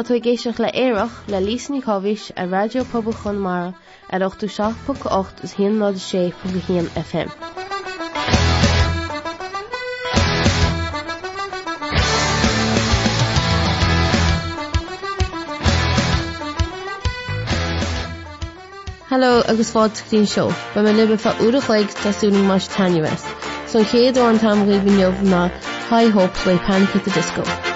Tá tú géisioach le éireach le lísní chohís a radiopabal chunmara ar 8ú 6.8 is hí ná sé fu hían FM. Hello agus fád tín seo, ba me libe fa uachleig tasúning mar tanniues, son chéad ó an tam riomh na High Hopes le Panic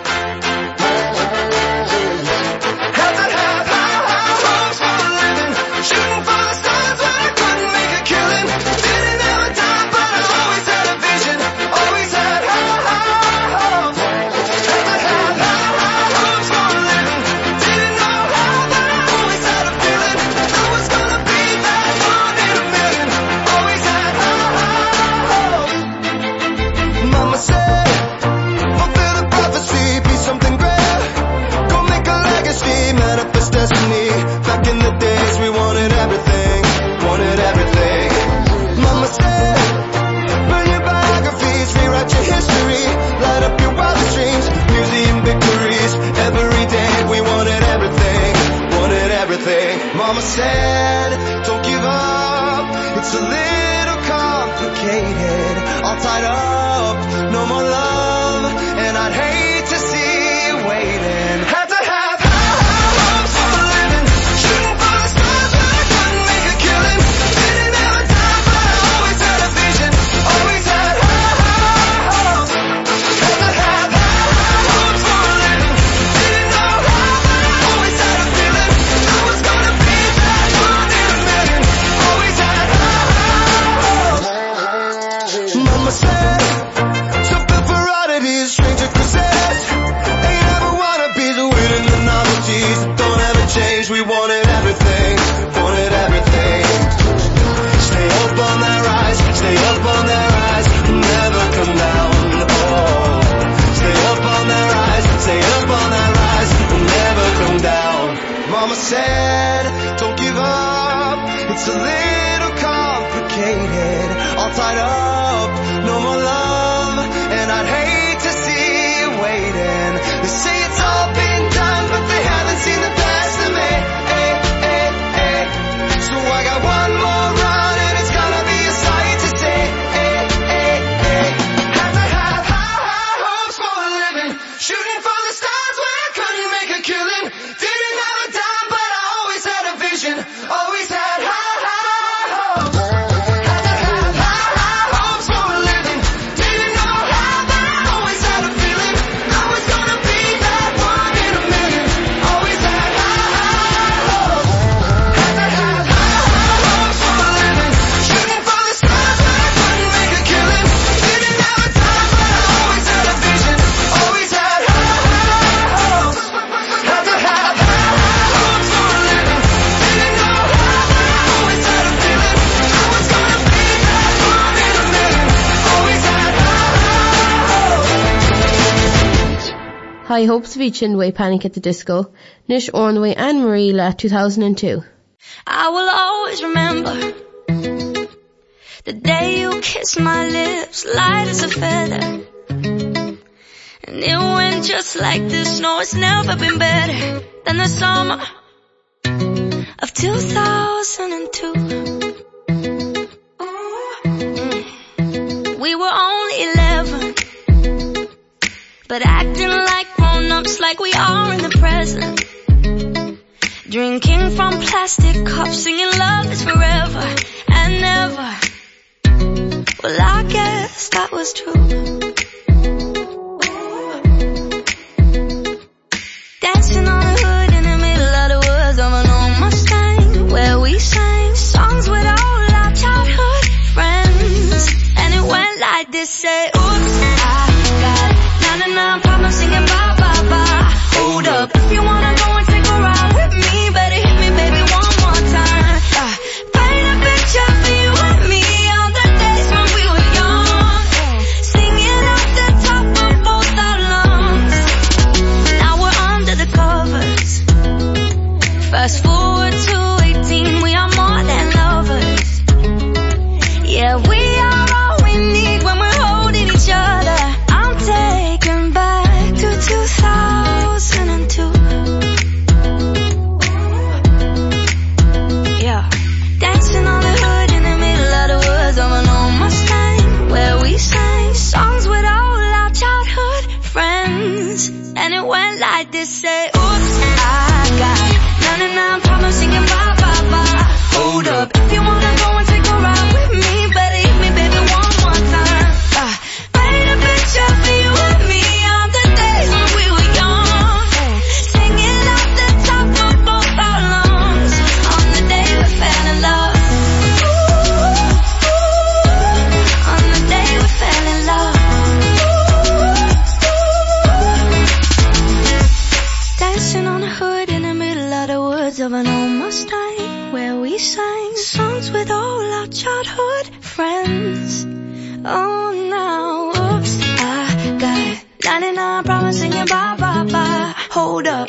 at the Disco. High Hopes ví sin way Panic at the Disco, Nish Ornway Anne-Marie le 2002. I will always remember the day you kissed my lips light as a feather and it went just like this no it's never been better than the summer of 2002 we were only 11 but acting like like we are in the present. Drinking from plastic cups singing love is forever and never well I guess that was true. Dancing on the hood in the middle of the woods of an old Mustang where we sang songs with all our childhood friends. And it went like this say oops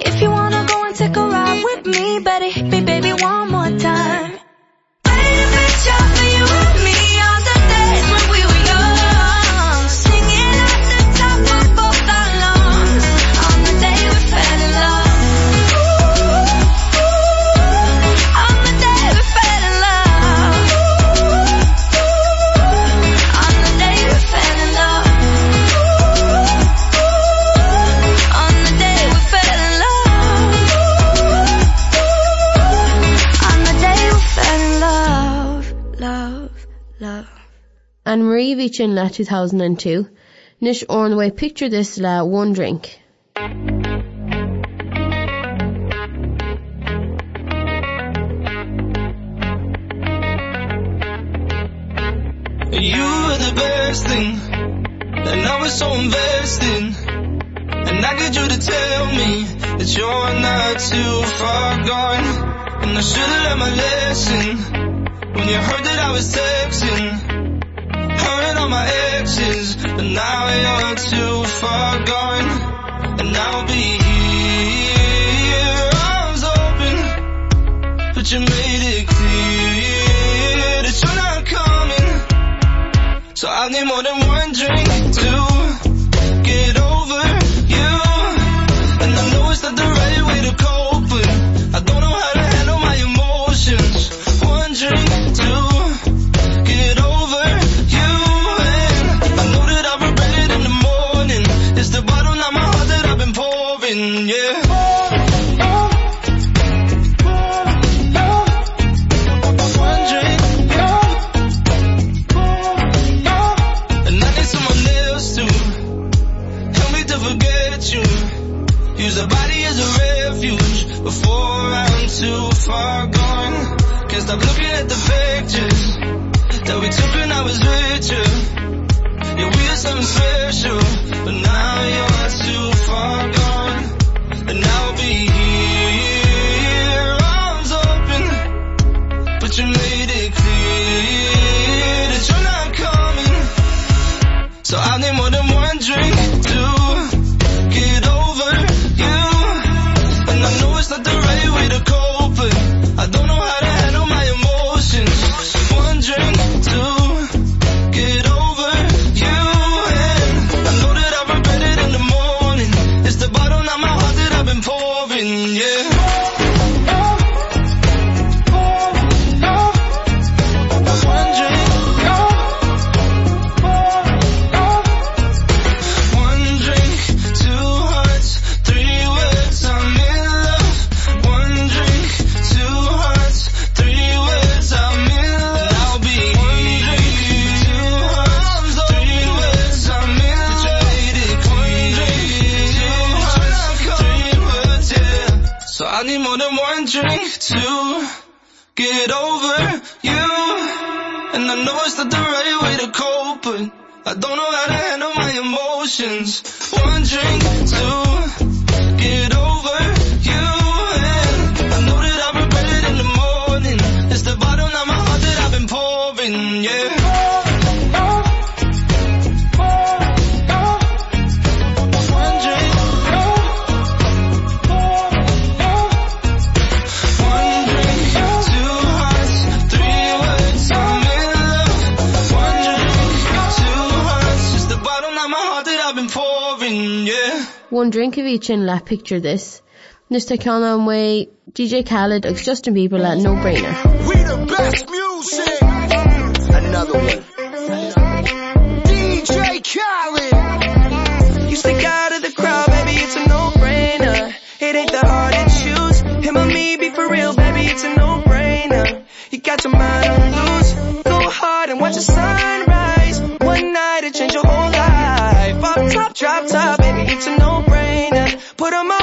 if you wanna go and take a ride with me, better hit me baby one more time. Anne-Marie bhí sin 2002, Nish orn way picture this la one drink. You were the best thing, and I was so invested. And I get you to tell me that you're not too far gone. And I should've learned my lesson when you heard that I was texting. Heard all my exes, but now you're too far gone. And I'll be here, arms open, but you made it clear that you're not coming. So I need more than one drink to get over you. And I know it's not the right way to cope, get over you. And I know it's not the right way to cope, but I don't know how to handle my emotions. One drink two get over One drink of each in la picture this. Nista Kana me DJ Khaled agus Justin Bieber le no brainer. We the best music. Another one. DJ Khaled. You stick out of the crowd baby it's a no brainer It ain't the hard to choose. Him or me be for real baby it's a no brainer You got your mind on loose go hard and watch the sunrise. One night it changed your whole life. Pop top drop top it's a no-brainer. Put 'em up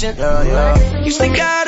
Yeah. You stick out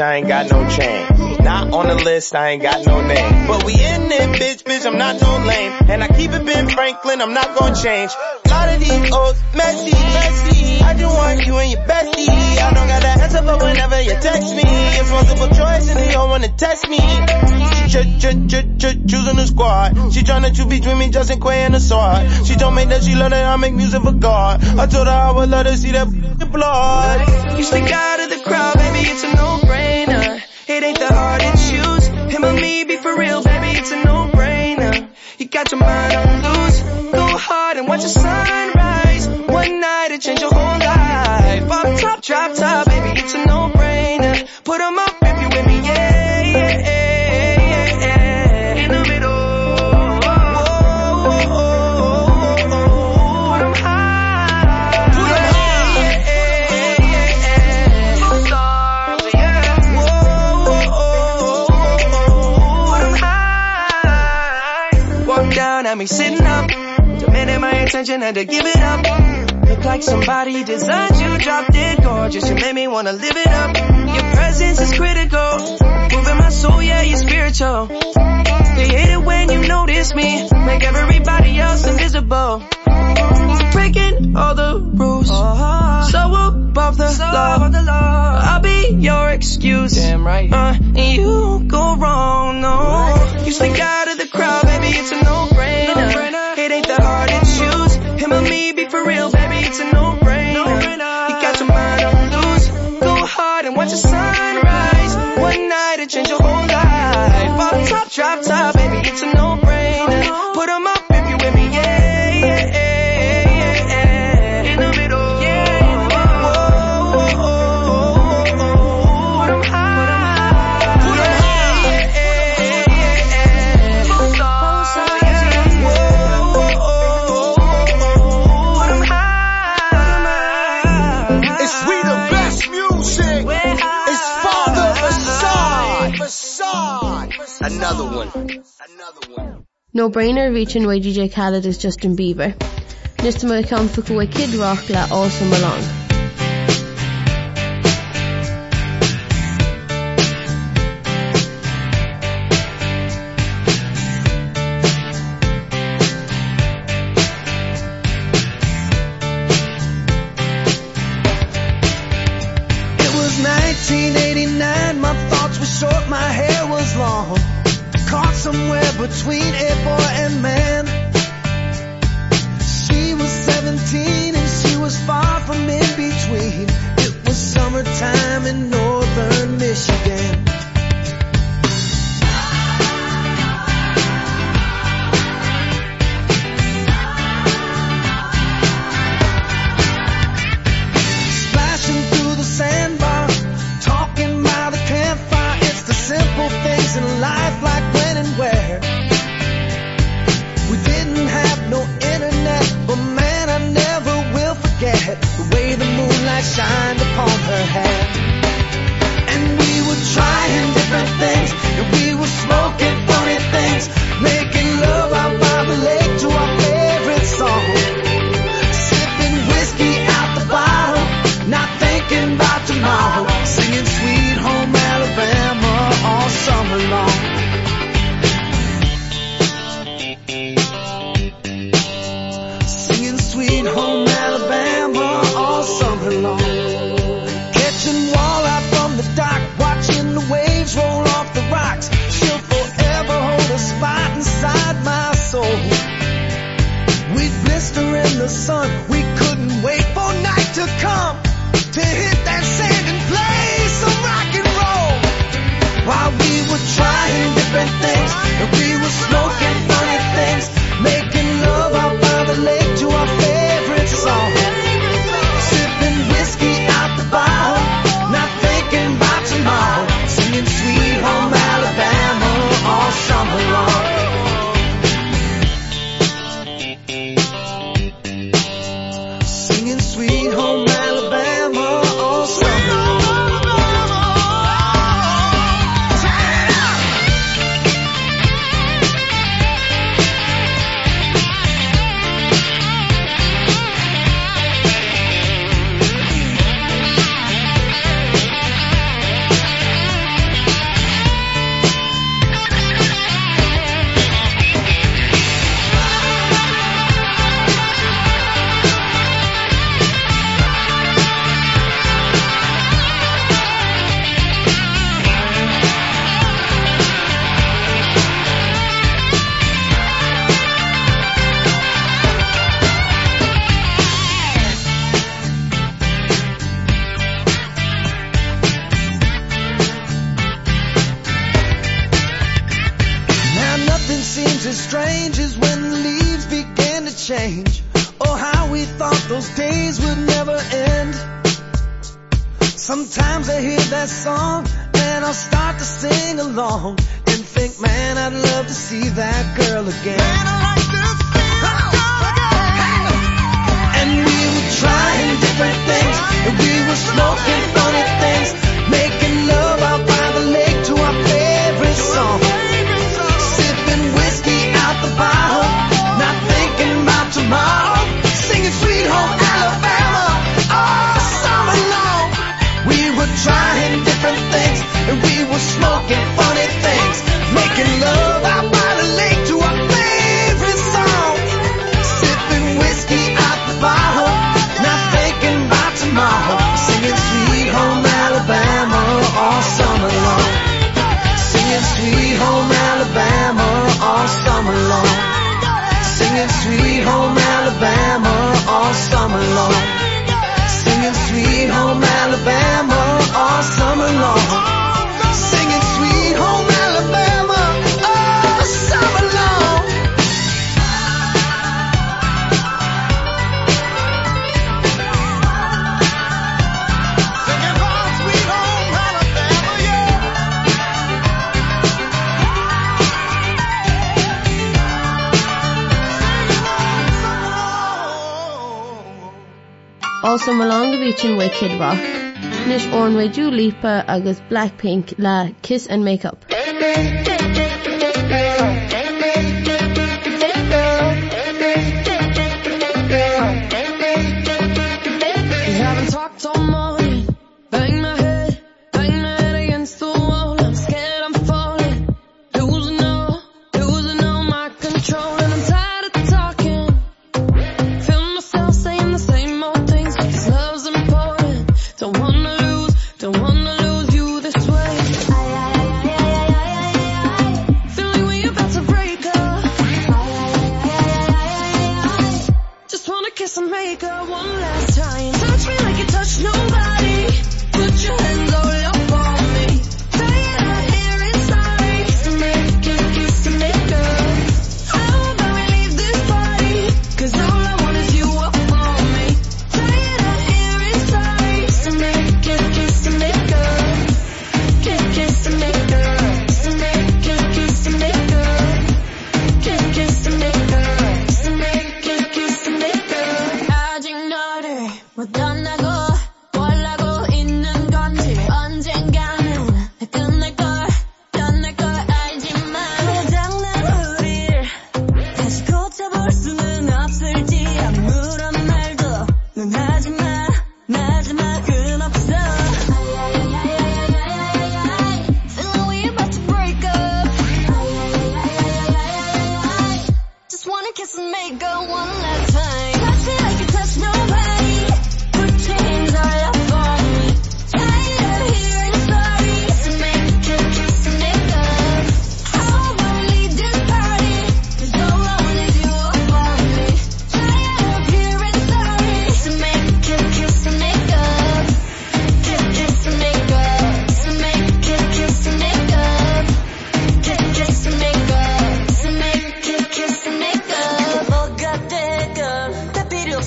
I ain't got no chain. Not on the list, I ain't got no name. But we in it, bitch, bitch, I'm not no lame. And I keep it Ben Franklin, I'm not gonna change. A lot of these old messy, messy. I just want you and your bestie. I don't got that answer, but whenever you text me, it's multiple choice and all wanna test me. Choosing the squad. She tryna choose between me, Justin Quay and the sword. She told me that she love that I make music for God. I told her I would let her see that blood. You stick out of the crowd, baby, it's a no-brainer. It ain't that hard to choose. Him or me, be for real, baby, it's a no-brainer. You got your mind on loose. Go hard and watch the sunrise. One night it changed your whole life. Up top, drop top, baby, it's a no-brainer. Down me sitting up. Demanding my attention, had to give it up. Look like somebody designed you, dropped it gorgeous. You made me wanna live it up. Your presence is critical. Moving my soul, yeah, you're spiritual. They hate it when you notice me. Make everybody else invisible. All the rules. So above the law. I'll be your excuse. Damn right. Uh, and you go wrong, no. You stick out of the crowd, baby, it's a no-brainer. It ain't that hard to choose. Him or me, be for real, baby, it's a no-brainer. You got your mind on loose. Go hard and watch the sunrise. One night it changed your whole life. Up top, drop top, baby, it's a no-brainer. No brainer reaching DJ Khaled is Justin Bieber. Nista cean fu go Kid Rock le All Summer Long. sin wa Kid Rock. Nish ornwe Dua Lipa agus Blackpink la Kiss and Makeup. kiss and make up one last time. Touch me like you touch nobody. Put your hands all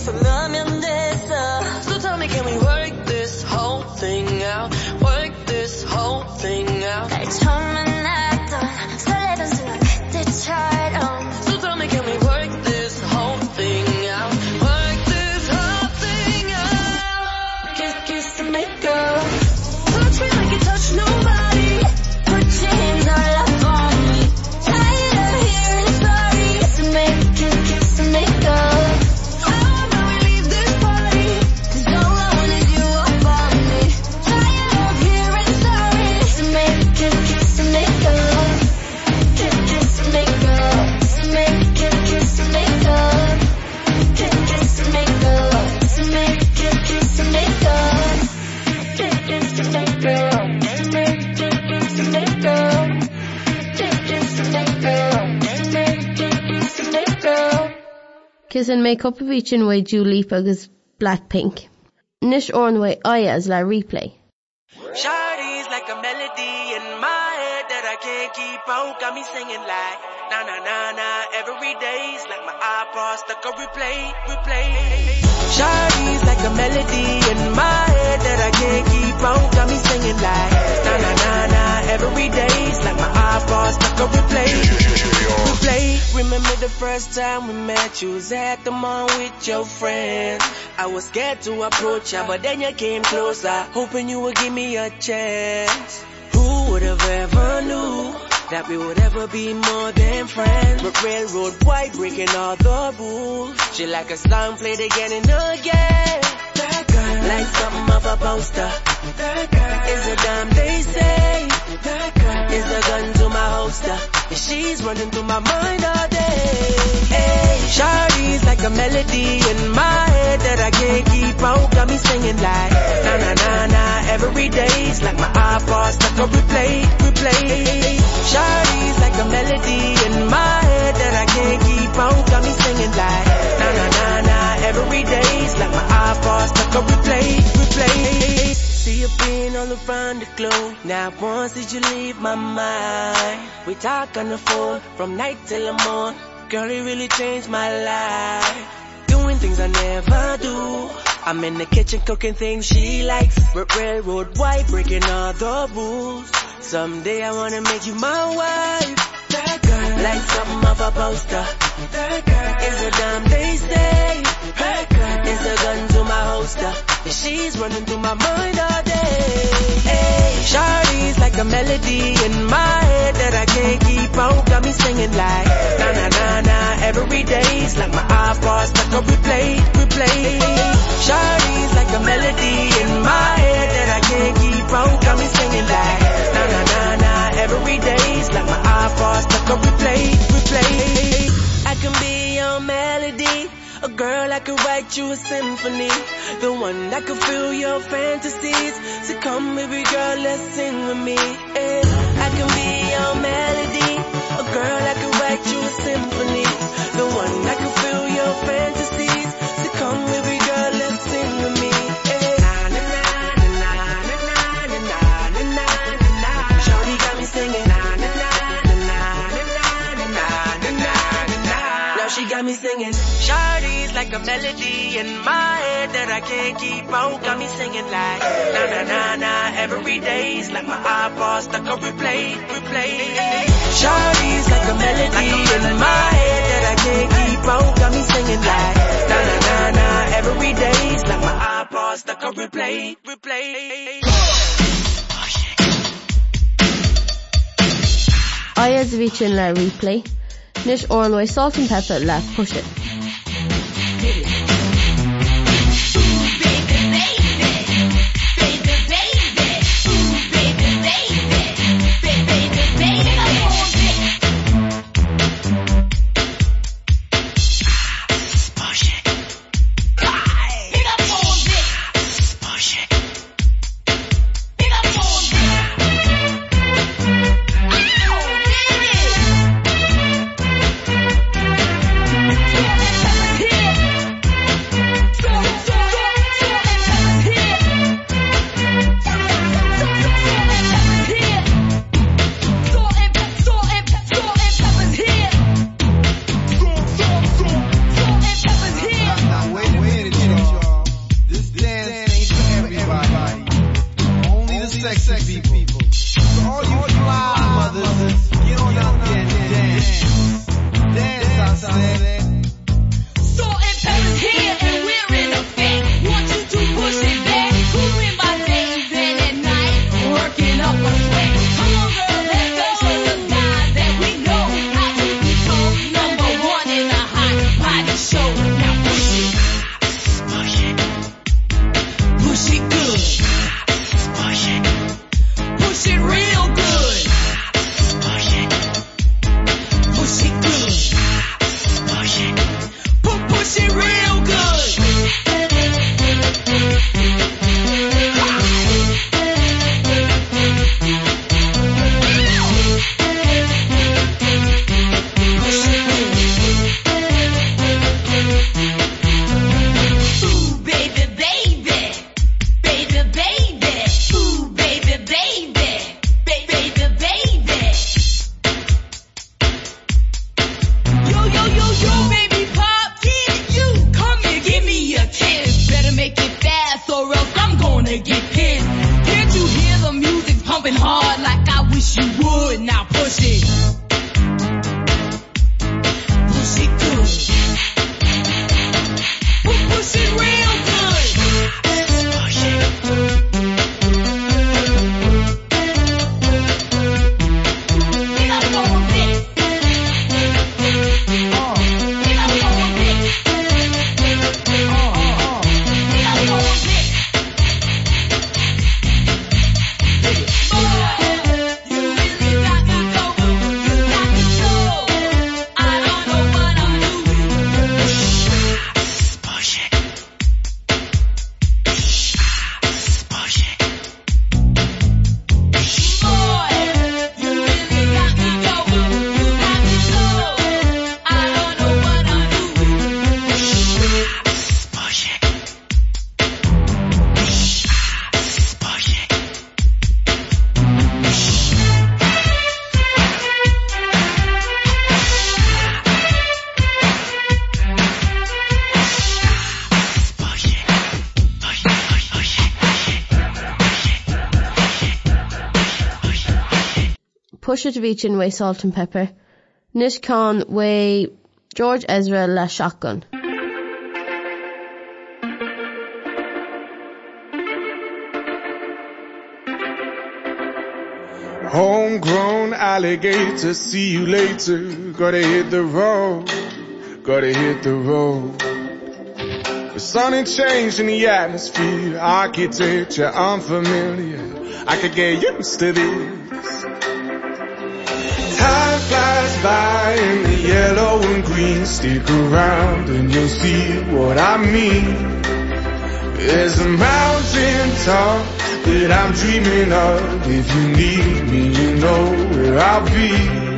So tell me can we work this whole thing out? Work this whole thing out. Agus Blackpink. Nis ornha as le replay. Shawty's like a melody in my head that I can't keep out. Got me singing like na na na na every day's like my iPod stuck on replay replay. Shawty's like a melody in my head that I can't keep out. Got me singing like na na na na every day's like my iPod stuck on replay replay remember the first time we met? You was at the mall with your friends. I was scared to approach ya but then you came closer hoping you would give me a chance. Who would have ever knew that we would ever be more than friends? But railroad white breaking all the rules. She like a song played again and again. That girl like something of a poster that girl is a damn they say. That girl is the gun to my holster. And she's running through my mind all day. Hey Shawty's like a melody in my head that I can't keep out. Got me singing like na na na na every day's like my iPod stuck on replay replay Shawty's like a melody in my head that I can't keep out. Got me singing like na na na na every day's like my iPod stuck on replay replay see you being all around the globe now once did you leave my mind? We talk on the phone from night till the morning girl it really changed my life. Doing things I never do. I'm in the kitchen cooking things she likes. But railroad white breaking all the rules. Someday I wanna make you my wife. That girl. Like something of a poster that girl. Is a damn they say girl is a gun to my holster and she's running through my mind all day. Hey Shawty's like a melody in my head that I can't keep out got me singing like na na na na every day's like my iPod stuck on replay replay. Shawty's like a melody in my head that I girl I could write you a symphony. The one that could fill your fantasies. So come baby girl let's sing with me. Hey, I can be your melody. A girl I could write you a symphony. The one that could fill your fantasies got me singing. Shawty's like a melody in my head that I can't keep out got me singing like na na na na every day's like my iPod stuck on replay replay. Shawty's like a melody in my head that I can't keep out got me singing like na na na na every day's like my iPod stuck on replay replay. Iyaz bhí sin le replay. Nis orlóid Salt-N-Pepa le it. It way Salt-N-Pepa. Nish Khan way George Ezra la shotgun. Homegrown alligator, see you later. Gotta hit the road, gotta hit the road. The sun ain't changed in the atmosphere, architecture unfamiliar. I could get used to this. Time flies by in the yellow and green. Stick around and you'll see what I mean. There's a mountain top that I'm dreaming of. If you need me, you know where I'll be.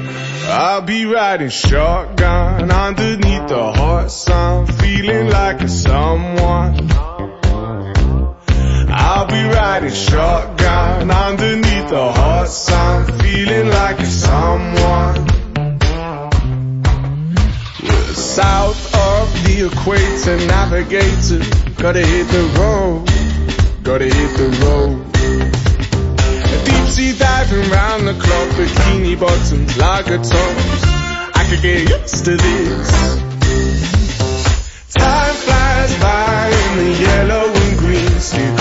I'll be riding shotgun underneath the hot sun, feeling like a someone. I'll be riding shotgun underneath the hot sun, feeling like a someone. South of the equator, navigator, gotta hit the road, gotta hit the road. Deep sea diving round the clock, bikini bottoms, lager tops. I could get used to this. Time flies by in the yellow and green. Stick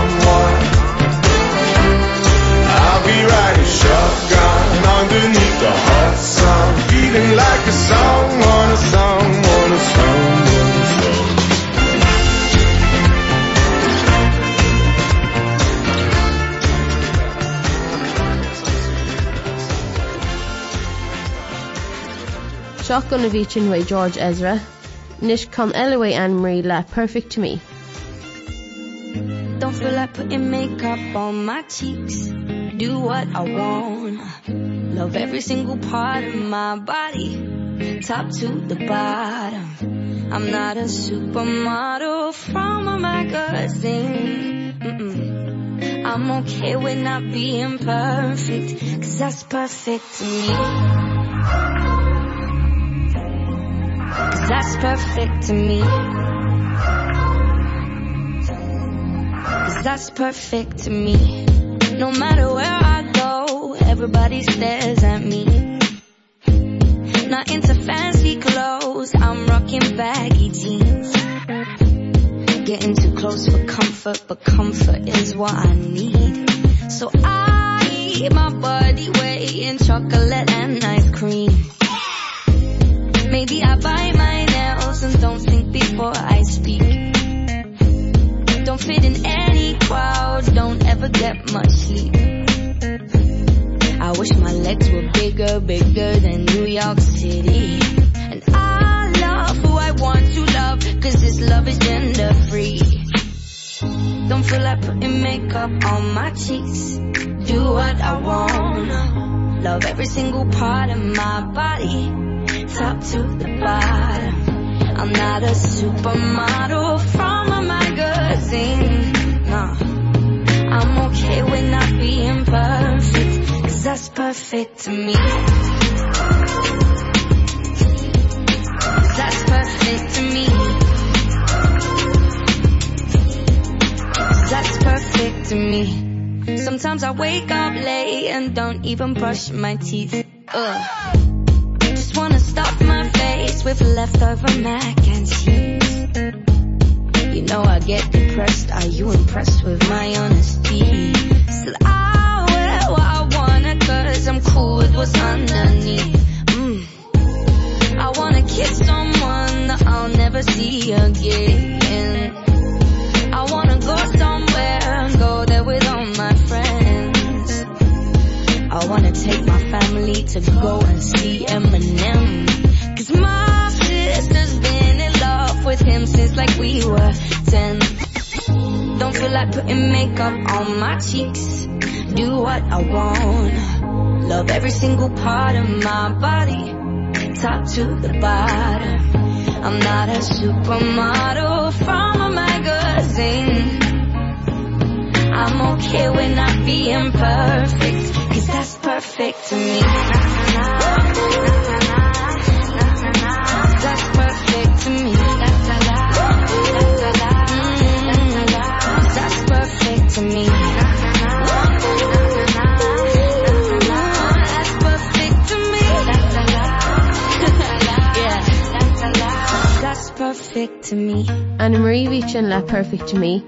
Shotgun underneath the hot sun, feeling like a a someone, a someone, a someone. Seach gona bhí sin wa George Ezra, Nish com Elway Anne Marie le perfect to me. Don't feel like putting makeup on my cheeks. Do what I want. Love every single part of my body. Top to the bottom. I'm not a supermodel from a magazine. Mm-mm. I'm okay with not being perfect. Cause that's perfect to me. Cause that's perfect to me. Cause that's perfect to me. No matter where I go, everybody stares at me. Not into fancy clothes, I'm rocking baggy jeans. Getting too close for comfort, but comfort is what I need. So I eat my body weight in chocolate and ice cream. Maybe I bite my nails and don't think before I speak. Don't fit in any crowd, don't ever get much sleep. I wish my legs were bigger, bigger than New York City. And I love who I want to love, cause this love is gender free. Don't feel like putting makeup on my cheeks. Do what I want. Love every single part of my body. Top to the bottom. I'm not a supermodel from a magazine. No. I'm okay with not being perfect. Cause that's perfect to me. That's perfect to me. That's perfect to me. Sometimes I wake up late and don't even brush my teeth. Ugh. Just wanna stuff my face with leftover mac and cheese. You know I get depressed, are you impressed with my honesty? Still I wear what I wanna cause I'm cool with what's underneath. Mm. I wanna kiss someone that I'll never see again. I wanna go somewhere and go there with all my friends. I wanna take my family to go and see Eminem. Cause my since like we were 10. Don't feel like putting makeup on my cheeks. Do what I want. Love every single part of my body. Top to the bottom. I'm not a supermodel from a magazine. I'm okay with not being perfect. Cause that's perfect to me. That's sin le perfect to me.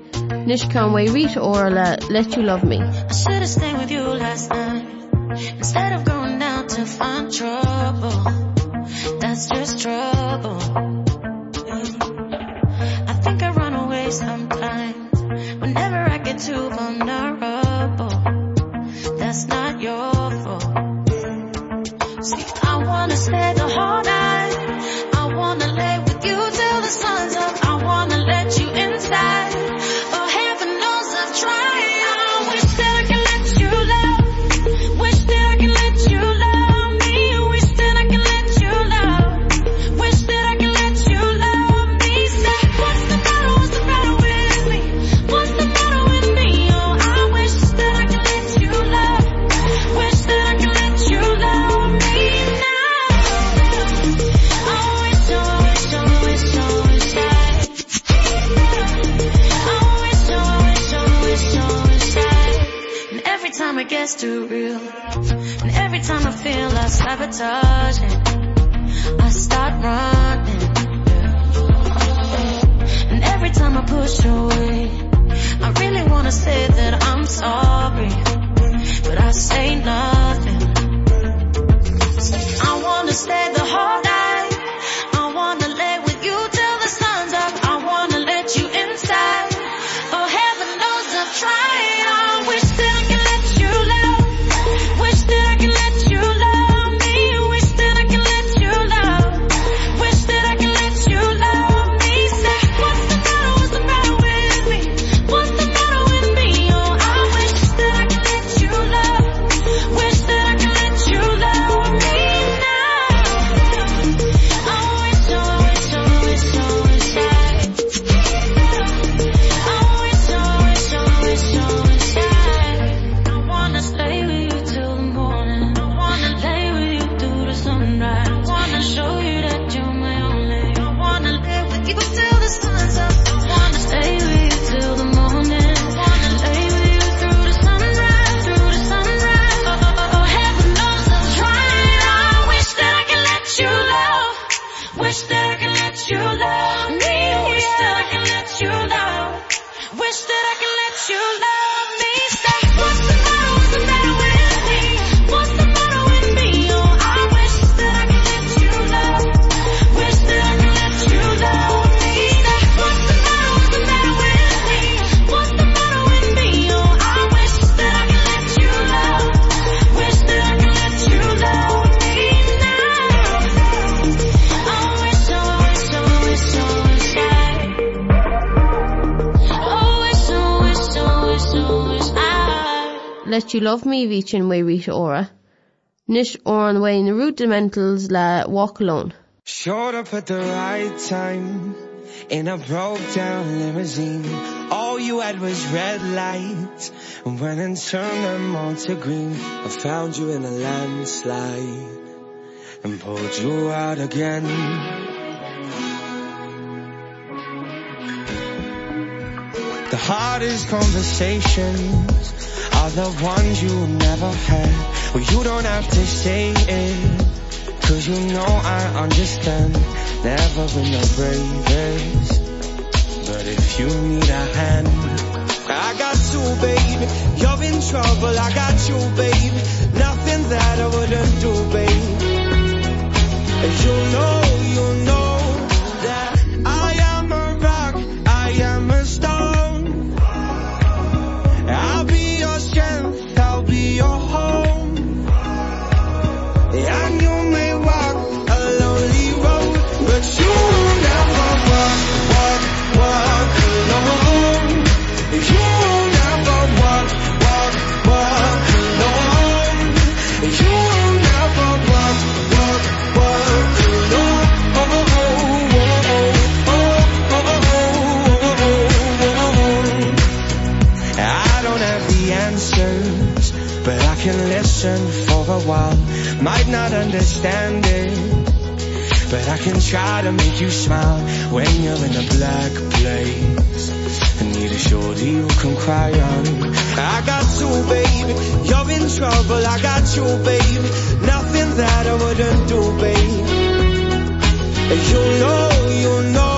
Nish Conway Rita Ora le Let You Love Me. I should've stayed with you last night instead of going out to find trouble. That's just trouble. I think I run away sometimes whenever I get too vulnerable. That's not your fault. See, I wanna stay the whole night. I wanna lay with you till the sun's up. time I feel like sabotaging I start running. And every time I push away I really want to say that I'm sorry. But I say nothing. I want to stay the whole night. she loved me reaching way Rita Ora. Nish or an way in the rudimentals la walk alone. Showed up at the right time in a broke down limousine. All you had was red light and went and turned them on to green. I found you in a landslide and pulled you out again. the hardest conversations. Are the ones you never had. Well you don't have to say it cause you know I understand. Never been the bravest but if you need a hand I got you babe you're in trouble I got you babe nothing that I wouldn't do babe you know you know. might not understand it but I can try to make you smile when you're in a black place. I need a shorty you can cry on. I got you baby. You're in trouble. I got you baby. Nothing that I wouldn't do baby. You know you know.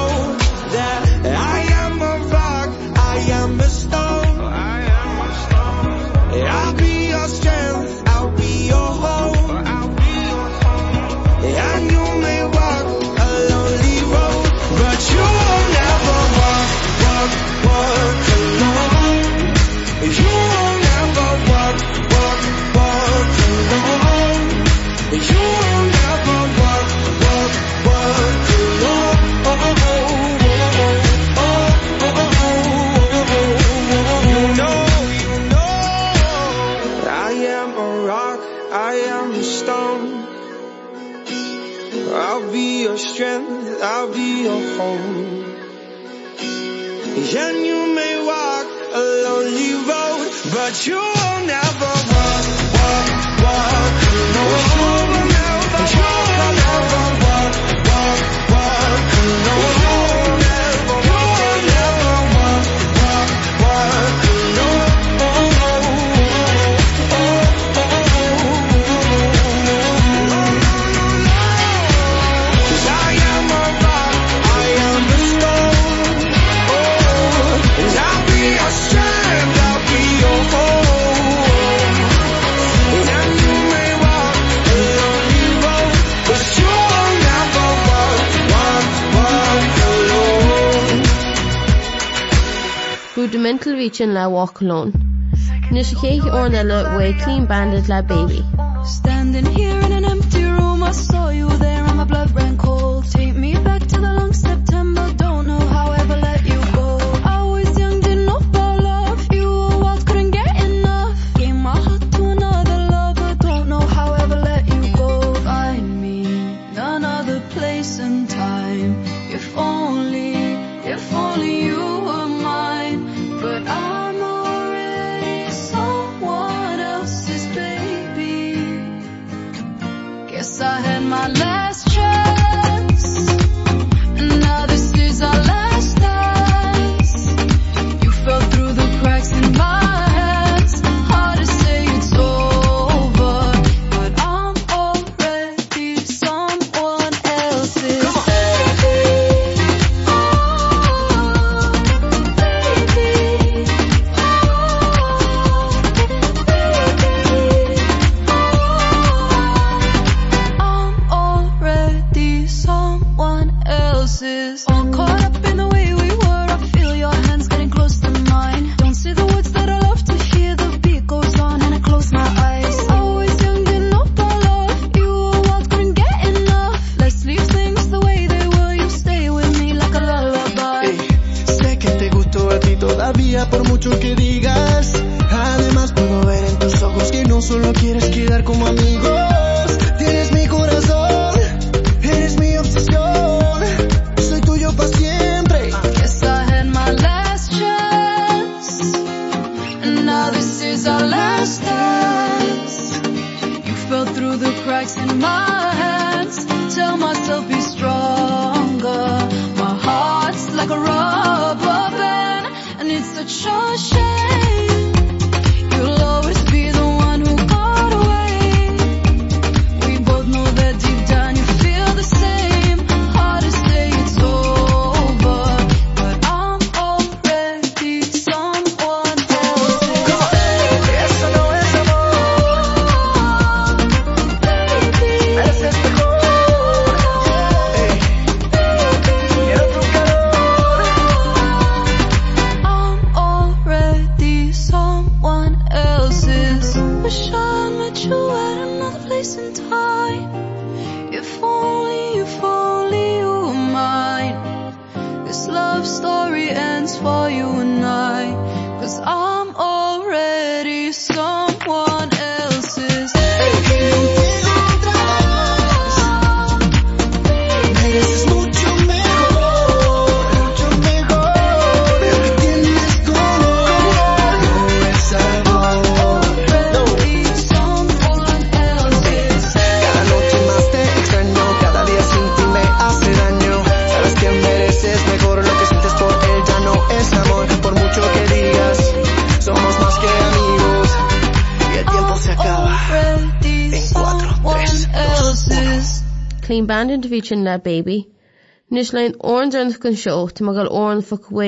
but you are screeching le walkalón. Nus chéich orna le way clean banded le baby. Standing here in an empty room I saw you there on my blood ran cold. ví sin le baby. Nis lein ordan gon seo te me gal orn fuhfu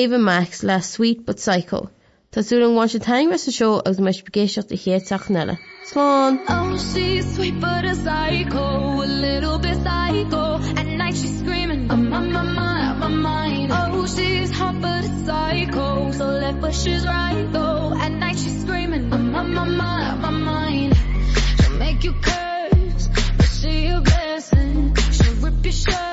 Ava Max le sweet but psycho. Tású an bháin se teimre sa seo agus meis begéisiocht a héach nela. Slán Oh she's sweet but a psycho a little bit psycho night she's screaming I'm my my my mind Oh she's hot but psycho so but she's right night she's screaming mind She'll make you curse but she show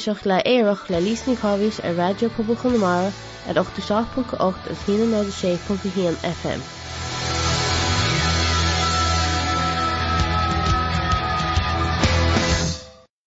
éisioach le éireach le lísní chohís ar radio poblbal chunamara at 8 seach.8 a 16.héan FM.